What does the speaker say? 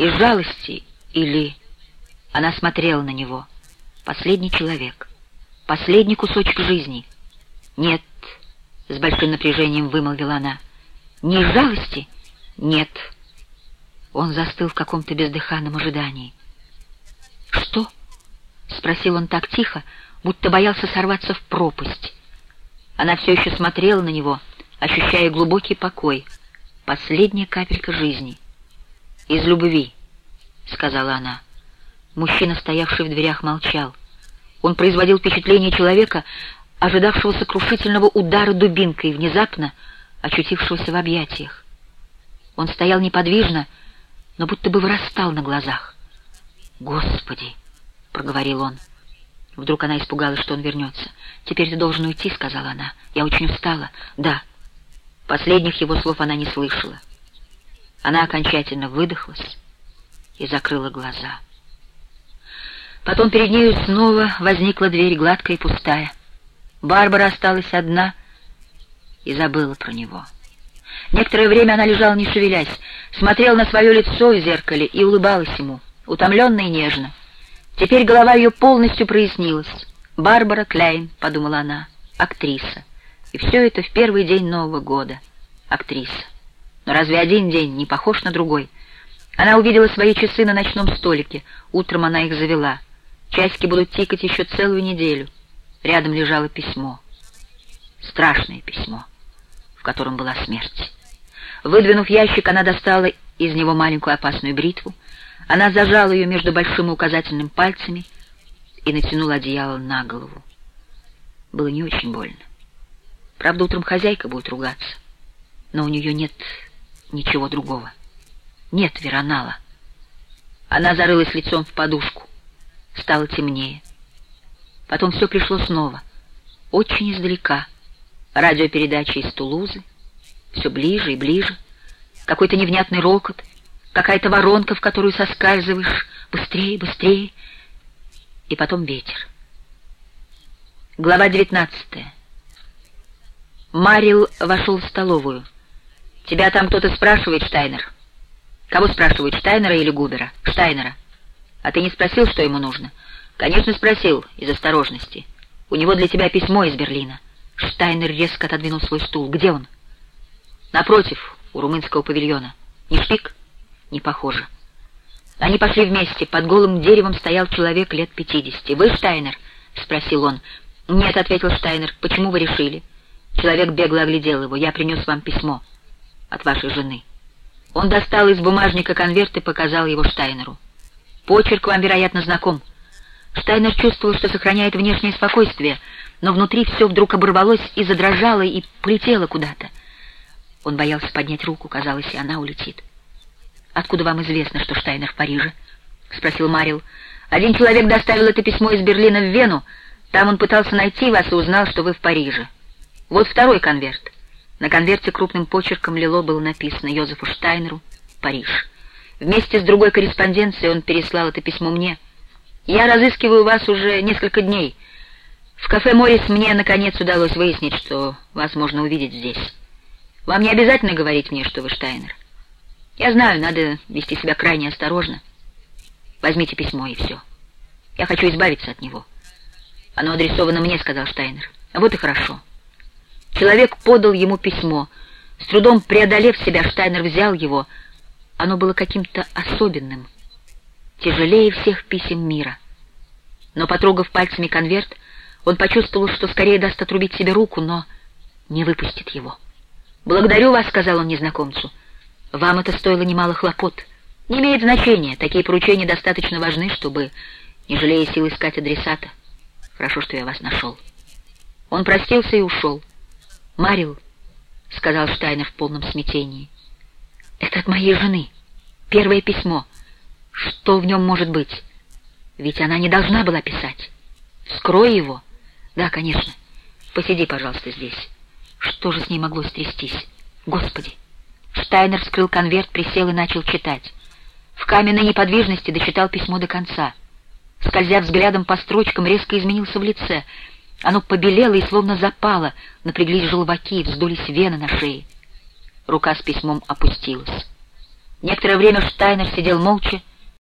Из жалости или... Она смотрела на него. Последний человек. Последний кусочек жизни. Нет, с большим напряжением вымолвила она. Не из жалости? Нет. Он застыл в каком-то бездыханном ожидании. Что? Спросил он так тихо, будто боялся сорваться в пропасть. Она все еще смотрела на него, ощущая глубокий покой. Последняя капелька жизни. Из любви, сказала она. Мужчина, стоявший в дверях, молчал. Он производил впечатление человека, ожидавшего сокрушительного удара дубинкой, внезапно очутившегося в объятиях. Он стоял неподвижно, но будто бы вырастал на глазах. «Господи!» — проговорил он. Вдруг она испугалась, что он вернется. «Теперь ты должен уйти», — сказала она. «Я очень устала». «Да». Последних его слов она не слышала. Она окончательно выдохлась и закрыла глаза. Потом перед нею снова возникла дверь, гладкая и пустая. Барбара осталась одна и забыла про него. Некоторое время она лежала, не шевелясь, смотрела на свое лицо в зеркале и улыбалась ему, утомленно и нежно. Теперь голова ее полностью прояснилась. «Барбара Кляйн», — подумала она, — «актриса». И все это в первый день Нового года. Актриса. Разве один день не похож на другой? Она увидела свои часы на ночном столике. Утром она их завела. Часики будут тикать еще целую неделю. Рядом лежало письмо. Страшное письмо, в котором была смерть. Выдвинув ящик, она достала из него маленькую опасную бритву. Она зажала ее между большим и указательным пальцами и натянула одеяло на голову. Было не очень больно. Правда, утром хозяйка будет ругаться, но у нее нет ничего другого. Нет Веронала. Она зарылась лицом в подушку. Стало темнее. Потом все пришло снова. Очень издалека. Радиопередача из Тулузы. Все ближе и ближе. Какой-то невнятный рокот. Какая-то воронка, в которую соскальзываешь. Быстрее, быстрее. И потом ветер. Глава девятнадцатая. Марил вошел в столовую. «Тебя там кто-то спрашивает, Штайнер?» «Кого спрашивают, Штайнера или Губера?» «Штайнера». «А ты не спросил, что ему нужно?» «Конечно, спросил, из осторожности. У него для тебя письмо из Берлина». Штайнер резко отодвинул свой стул. «Где он?» «Напротив, у румынского павильона. Не шпик?» «Не похоже». Они пошли вместе. Под голым деревом стоял человек лет пятидесяти. «Вы Штайнер?» — спросил он. «Нет», — ответил Штайнер. «Почему вы решили?» Человек бегло оглядел его. «Я принес вам письмо от вашей жены». Он достал из бумажника конверт и показал его Штайнеру. «Почерк вам, вероятно, знаком». Штайнер чувствовал, что сохраняет внешнее спокойствие, но внутри все вдруг оборвалось и задрожало, и полетело куда-то. Он боялся поднять руку, казалось, и она улетит. «Откуда вам известно, что Штайнер в Париже?» — спросил Марил. «Один человек доставил это письмо из Берлина в Вену. Там он пытался найти вас и узнал, что вы в Париже. Вот второй конверт». На конверте крупным почерком Лило было написано Йозефу Штайнеру, Париж. Вместе с другой корреспонденцией он переслал это письмо мне — я разыскиваю вас уже несколько дней. В кафе «Морис» мне, наконец, удалось выяснить, что вас можно увидеть здесь. Вам не обязательно говорить мне, что вы Штайнер. Я знаю, надо вести себя крайне осторожно. Возьмите письмо, и все. Я хочу избавиться от него. Оно адресовано мне, сказал Штайнер. Вот и хорошо. Человек подал ему письмо. С трудом преодолев себя, Штайнер взял его. Оно было каким-то особенным — тяжелее всех писем мира. Но, потрогав пальцами конверт, он почувствовал, что скорее даст отрубить себе руку, но не выпустит его. «Благодарю вас», — сказал он незнакомцу. «Вам это стоило немало хлопот. Не имеет значения, такие поручения достаточно важны, чтобы, не жалея сил, искать адресата. Хорошо, что я вас нашел». Он простился и ушел. «Марил», — сказал Штайнер в полном смятении, — «это от моей жены. Первое письмо». Что в нем может быть? Ведь она не должна была писать. Скрой его. Да, конечно. Посиди, пожалуйста, здесь. Что же с ней могло стрястись? Господи! Штайнер вскрыл конверт, присел и начал читать. В каменной неподвижности дочитал письмо до конца. Скользя взглядом по строчкам, резко изменился в лице. Оно побелело и словно запало, напряглись желваки, вздулись вены на шее. Рука с письмом опустилась. Некоторое время Штайнер сидел молча